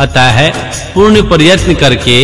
अतः पूर्ण प्रयत्न करके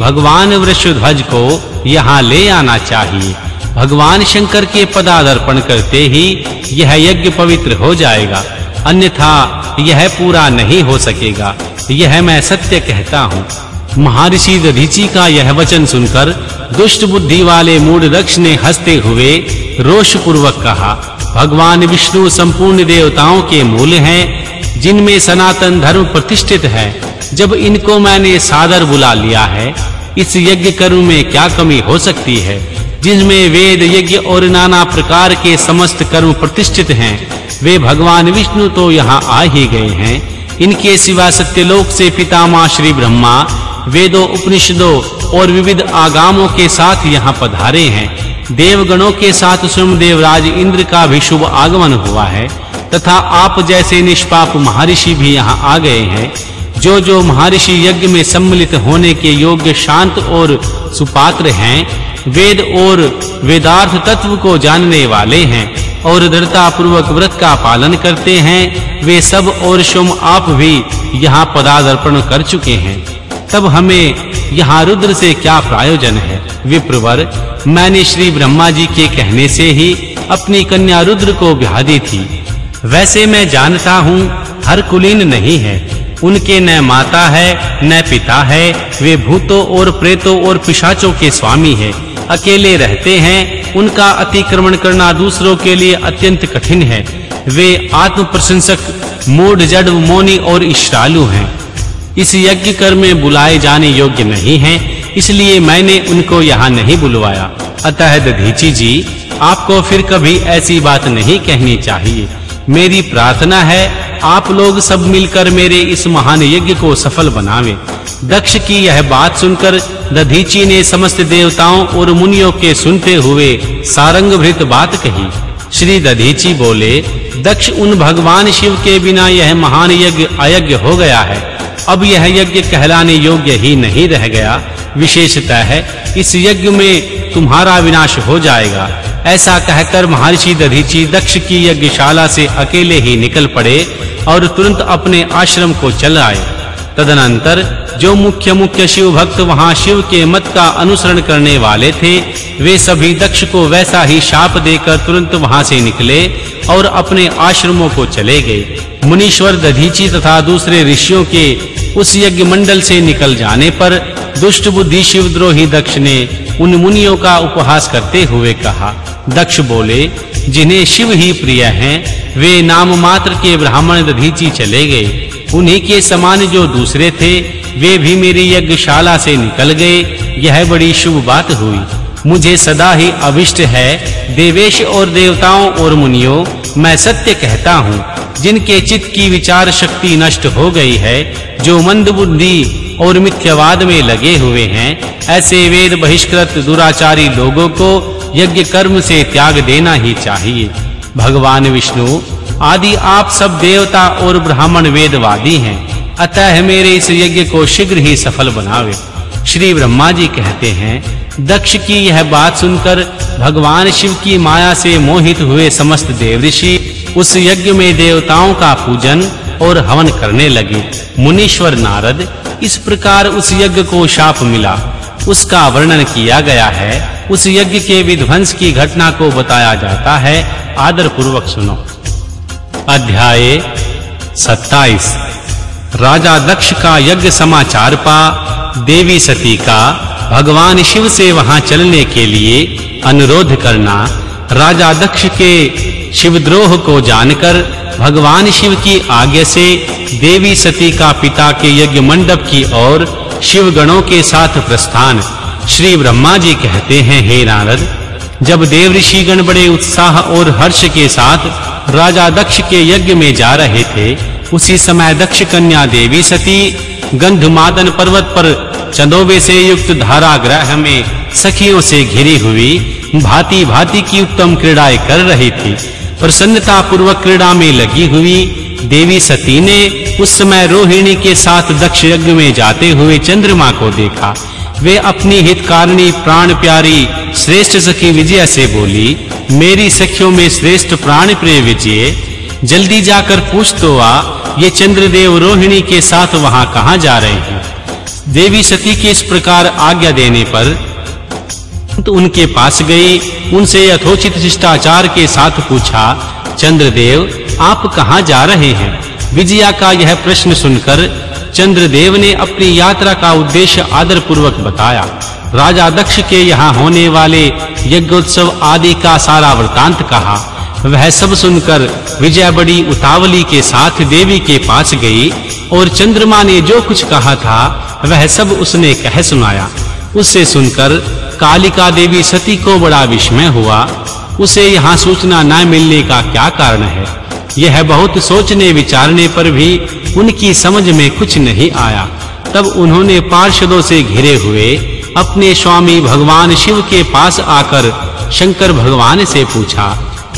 भगवान वृषध्वज को यहाँ ले आना चाहिए। भगवान शंकर के पदार्पण करते ही यह यज्ञ पवित्र हो जाएगा। अन्यथा यह पूरा नहीं हो सकेगा। यह मैं सत्य कहता हूँ। महर्षि दधीचि का यह वचन सुनकर दुष्ट बुद्धि वाले मूढ़ दक्ष ने हँसते हुए रोष पूर्वक कहा, भगवान विष्णु संपूर्ण देवताओं के मूल हैं, जिनमें सनातन धर्म प्रतिष्ठित है। जब इनको मैंने सादर बुला लिया है, इस यज्ञ कर्म में क्या कमी हो सकती है? जिनमें वेद यज्ञ और नाना प्रकार के समस्त कर्म प्रतिष्ठित हैं, वे भगवान विष्णु तो यहाँ आ ही गए हैं। इनके सिवा सत्यलोक से पितामह श्री ब्रह्मा, वेदों, उपनिषदों और विविध आगामों के साथ यहाँ पधारे हैं। देवगणों के साथ स्वयं देवराज इंद्र का भी शुभ आगमन हुआ है, तथा आप जैसे निष्पाप महर्षि भी यहाँ आ गए हैं। जो जो महर्षि यज्ञ में सम्मिलित होने के योग्य शांत और सुपात्र हैं, वेद और वेदार्थ तत्व को जानने वाले हैं और दृढ़ता पूर्वक व्रत का पालन करते हैं, वे सब और शुम आप भी यहाँ पदार्पण कर चुके हैं। तब हमें यहाँ रुद्र से क्या प्रयोजन है? विप्रवर, मैंने श्री ब्रह्मा जी के कहने से ही अपनी कन्या रुद्र को ब्याह दी थी। वैसे मैं जानता हूँ, हर कुलीन नहीं है। उनके न माता है, न पिता है। वे भूतों और प्रेतों और पिशाचों के स्वामी है। अकेले रहते हैं, उनका अतिक्रमण करना दूसरों के लिए अत्यंत कठिन है। वे आत्म प्रशंसक मूढ़, जड़, मोनी और इष्टालु हैं। इस यज्ञ कर्म में बुलाए जाने योग्य नहीं हैं, इसलिए मैंने उनको यहाँ नहीं बुलवाया। अतः दधीची जी, आपको फिर कभी ऐसी बात नहीं कहनी चाहिए। मेरी प्रार्थना है आप लोग सब मिलकर मेरे इस महान यज्ञ को सफल बनावें। दक्ष की यह बात सुनकर दधीची ने समस्त देवताओं और मुनियों के सुनते हुए सारंगभृत बात कही। श्री दधीची बोले, दक्ष, उन भगवान शिव के बिना यह महान यज्ञ अयज्ञ हो गया है। अब यह यज्ञ कहलाने योग्य ही नहीं रह गया। विशेषतः है इस यज्ञ में तुम्हारा विनाश हो जाएगा। ऐसा कहकर महर्षि दधीची दक्ष की यज्ञशाला से अकेले ही निकल पड़े और तुरंत अपने आश्रम को चल आए। तदनंतर जो मुख्य मुख्य शिव भक्त वहाँ शिव के मत का अनुसरण करने वाले थे, वे सभी दक्ष को वैसा ही शाप देकर तुरंत वहाँ से निकले और अपने आश्रमों को चले गए। मुनीश्वर दधीची तथा दूसरे ऋषियों के उस यज्ञ मंडल से निकल जाने पर दुष्ट बुद्धि शिवद्रोही दक्ष ने उन मुनियों का उपहास करते हुए कहा, दक्ष बोले, जिन्हें शिव ही प्रिय हैं, वे नाम मात्र के ब्राह्मण दधीची चले गए। उन्हीं के समान जो दूसरे थे, वे भी मेरी यज्ञशाला से निकल गए। यह बड़ी शुभ बात हुई। मुझे सदा ही अभिष्ट है, देवेश और देवताओं और मुनियों, मैं सत्य कहता हूँ, जिनके चित्त की विचार शक्ति नष्ट हो गई है, जो मंद बुद्धि और मिथ्यावाद में लगे हुए हैं। ऐसे वेद बहिष्कृत दुराचारी लोगों को यज्ञ कर्म से त्याग देना ही चाहिए। भगवान विष्णु, आदि आप सब देवता और ब्राह्मण वेदवादी हैं। अतः मेरे इस यज्ञ को शीघ्र ही सफल बनावे। श्री ब्रह्मा जी कहते हैं, दक्ष की यह बात सुनकर भगवान शिव की माया से मोहित हुए समस्त देवऋषि उस यज्ञ में देवताओं का पूजन और हवन करने लगे। मुनीश्वर नारद इस प्रकार उस यज्ञ को शाप मिला। उसका वर्णन किया गया है। उस यज्ञ के विध्वंस की घटना को बताया जाता है। आदर पूर्वक सुनो। अध्याय 27 राजा दक्ष का यज्ञ समाचार पा। देवी सती का भगवान शिव से वहाँ चलने के लिए अनुरोध करना। राजा दक्ष के शिवद्रोह को जानकर भगवान शिव की आज्ञा से देवी सती का पिता के यज्ञ मंडप की ओर शिव गणों के साथ प्रस्थान। श्री ब्रह्मा जी कहते हैं, हे नारद, जब देव ऋषि गण बड़े उत्साह और हर्ष के साथ राजा दक्ष के यज्ञ में जा रहे थे, उसी समय दक्ष कन्या देवी सती गंधमादन पर्वत पर चंदोबे से युक्त धारा ग्रह में सखियों से घिरी हुई भांति भांति की उत्तम क्रीड़ाएँ कर रही थी। प्रसन्नता पूर्वक क्रीड़ा में लगी हुई देवी सती ने उस समय रोहिणी के साथ दक्ष यज्ञ में जाते हुए चंद्रमा को देखा। वे अपनी हितकारिणी प्राण प्यारी श्रेष्ठ सखी विजय से बोली, मेरी सखियों में श्रेष्ठ प्राण प्रिय विजय, जल्दी जाकर पूछ तो आ, ये चंद्रदेव रोहिणी के साथ वहाँ कहाँ जा रहे हैं? देवी सती के इस प्रकार आज्ञा देने पर तो उनके पास गई। उनसे यथोचित शिष्टाचार के साथ पूछा, चंद्रदेव, आप कहाँ जा रहे हैं? विजया का यह प्रश्न सुनकर चंद्रदेव ने अपनी यात्रा का उद्देश्य आदर पूर्वक बताया। राजा दक्ष के यहाँ होने वाले यज्ञोत्सव आदि का सारा वृतांत कहा। वह सब सुनकर विजय बड़ी उतावली के साथ देवी के पास गई और चंद्रमा ने जो कुछ कहा था, वह सब उसने कह सुनाया। उससे सुनकर कालिका देवी सती को बड़ा विस्मय हुआ। उसे यहाँ सूचना न मिलने का क्या कारण है? यह बहुत सोचने विचारने पर भी उनकी समझ में कुछ नहीं आया। तब उन्होंने पार्षदों से घिरे हुए अपने स्वामी भगवान शिव के पास आकर शंकर भगवान से पूछा,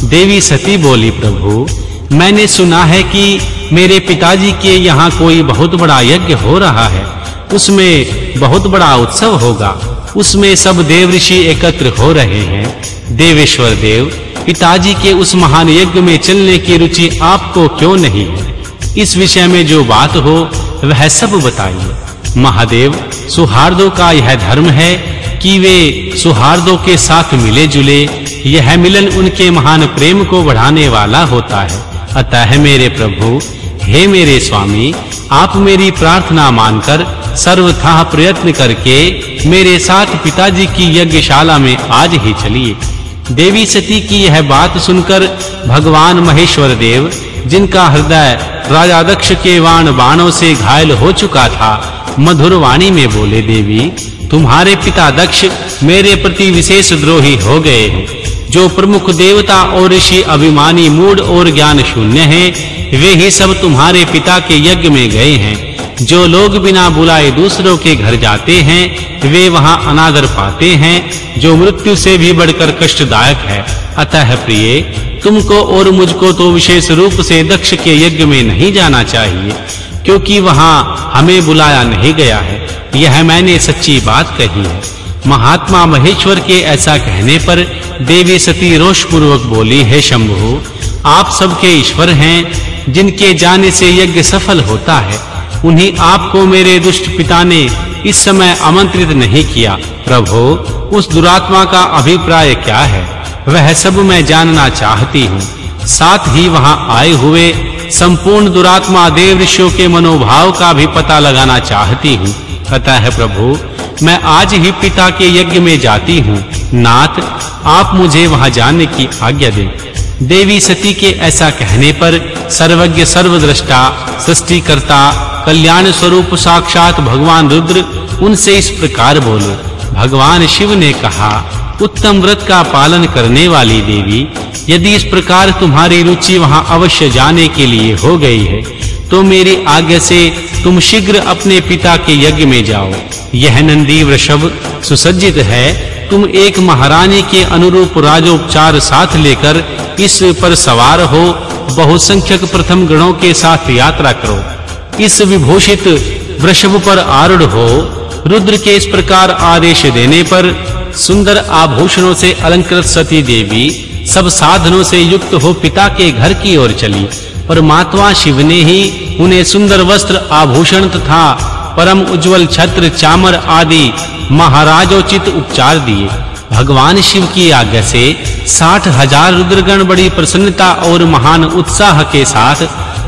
देवी सती बोली, प्रभु, मैंने सुना है कि मेरे पिताजी के यहाँ कोई बहुत बड़ा यज्ञ हो रहा है। उसमें बहुत बड़ा उत्सव होगा। उसमें सब देव ऋषि एकत्र हो रहे हैं। देवेश्वर देव, पिताजी के उस महान यज्ञ में चलने की रुचि आपको क्यों नहीं है? इस विषय में जो बात हो, वह सब बताइए। महादेव, सुहार्दों का यह धर्म है कि वे सुहार्दों के साथ मिले जुले यह मिलन उनके महान प्रेम को बढ़ाने वाला होता है। अतः मेरे प्रभु, हे मेरे स्वामी, आप मेरी प्रार्थना मानकर सर्वथा प्रयत्न करके मेरे साथ पिताजी की यज्ञशाला में आज ही चलिए। देवी सती की यह बात सुनकर भगवान महेश्वर देव, जिनका हृदय राजा दक्ष के वाण बाणों से घायल हो चुका था, मधुर वाणी में बोले, देवी, तुम्हारे पिता दक्ष मेरे प्रति विशेष द्रोही हो गए। हैं जो प्रमुख देवता और ऋषि अभिमानी मूड और ज्ञान शून्य हैं, वे ही सब तुम्हारे पिता के यज्ञ में गए हैं। जो लोग बिना बुलाए दूसरों के घर जाते हैं, वे वहाँ अनादर पाते हैं, जो मृत्यु से भी बढ़कर कष्टदायक है। अतः प्रिय, तुमको और मुझको तो विशेष रूप से दक्ष के यज्ञ में नहीं जाना चाहिए, क्योंकि वहाँ हमें बुलाया नहीं गया है। यह मैंने सच्ची बात कही है। महात्मा महेश्वर के ऐसा कहने पर देवी सती रोष पूर्वक बोली, है शंभु, आप सबके ईश्वर हैं, जिनके जाने से यज्ञ सफल होता है। उन्हीं आपको मेरे दुष्ट पिता ने इस समय आमंत्रित नहीं किया। प्रभु, उस दुरात्मा का अभिप्राय क्या है? वह सब मैं जानना चाहती हूँ। साथ ही वहाँ आए हुए संपूर्ण दुरात्मा देव ऋषियों के मनोभाव का भी पता लगाना चाहती हूँ। अतः प्रभु, मैं आज ही पिता के यज्ञ में जाती हूँ। नाथ, आप मुझे वहाँ जाने की आज्ञा दें। देवी सती के ऐसा कहने पर सर्वज्ञ, सर्वद्रष्टा, सृष्टिकर्ता कल्याण स्वरूप साक्षात भगवान रुद्र उनसे इस प्रकार बोले, भगवान शिव ने कहा, उत्तम व्रत का पालन करने वाली देवी, यदि इस प्रकार तुम्हारी रुचि वहाँ अवश्य जाने के लिए हो गई है तो मेरी आज्ञा से तुम शीघ्र अपने पिता के यज्ञ में जाओ। यह नंदी वृषभ, सुसज्जित है, तुम एक महारानी के अनुरूप राजोपचार साथ लेकर इस पर सवार हो, बहुसंख्यक प्रथम गणों के साथ यात्रा करो। इस विभूषित वृषभ पर आरूढ़ हो, रुद्र के इस प्रकार आदेश देने पर सुंदर आभूषणों से अलंकृत सती देवी, सब साधनों से युक्त हो पिता के घर की ओर चली। परमात्मा शिव ने ही उन्हें सुंदर वस्त्र, आभूषण तथा परम उज्जवल छत्र, चामर आदि महाराजोचित उपचार दिए। भगवान शिव की आज्ञा से साठ हज़ार रुद्रगण बड़ी प्रसन्नता और महान उत्साह के साथ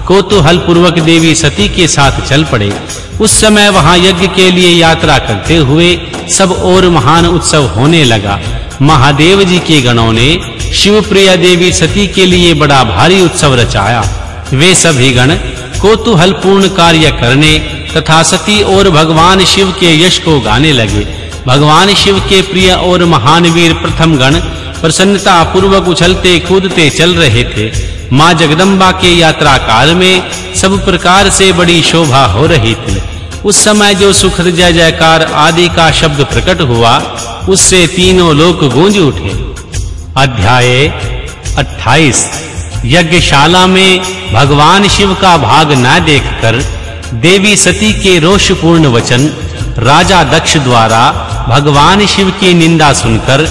कोतूहल पूर्वक देवी सती के साथ चल पड़े। उस समय वहाँ यज्ञ के लिए यात्रा करते हुए सब और महान उत्सव होने लगा। महादेव जी के गणों ने शिवप्रिया देवी सती के लिए बड़ा भारी उत्सव रचाया। वे सभी गण कोतूहल पूर्ण कार्य करने तथा सती और भगवान शिव के यश को गाने लगे। भगवान शिव के प्रिय और महान वीर प्रथम गण प्रसन्नता पूर्वक उछलते कूदते चल रहे थे। माँ जगदम्बा के यात्रा काल में सब प्रकार से बड़ी शोभा हो रही थी। उस समय जो सुखद जय जयकार आदि का शब्द प्रकट हुआ, उससे तीनों लोक गूंज उठे। अध्याय 28 यज्ञशाला में भगवान शिव का भाग न देखकर देवी सती के रोषपूर्ण वचन, राजा दक्ष द्वारा भगवान शिव की निंदा सुनकर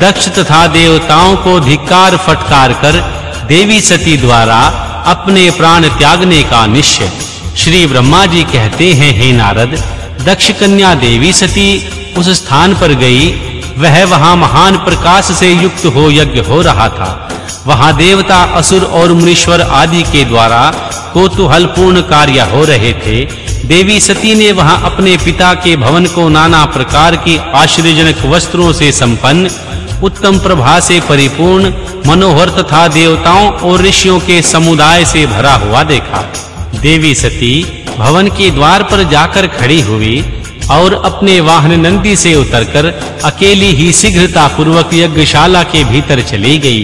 दक्ष तथा देवताओं को धिक्कार फटकार कर देवी सती द्वारा अपने प्राण त्यागने का निश्चय। श्री ब्रह्मा जी कहते हैं, हे नारद, दक्ष कन्या देवी सती, उस स्थान पर गई। वह वहाँ महान प्रकाश से युक्त हो यज्ञ हो रहा था। वहाँ देवता, असुर और मुनीश्वर आदि के द्वारा कोतूहलपूर्ण कार्य हो रहे थे। देवी सती ने वहाँ अपने पिता के भवन को नाना प्रकार की आश्चर्यजनक वस्त्रों से संपन्न, उत्तम प्रभा से परिपूर्ण मनोहर तथा देवताओं और ऋषियों के समुदाय से भरा हुआ देखा। देवी सती भवन के द्वार पर जाकर खड़ी हुई और अपने वाहन नंदी से उतरकर अकेली ही शीघ्रता पूर्वक यज्ञशाला के भीतर चली गई।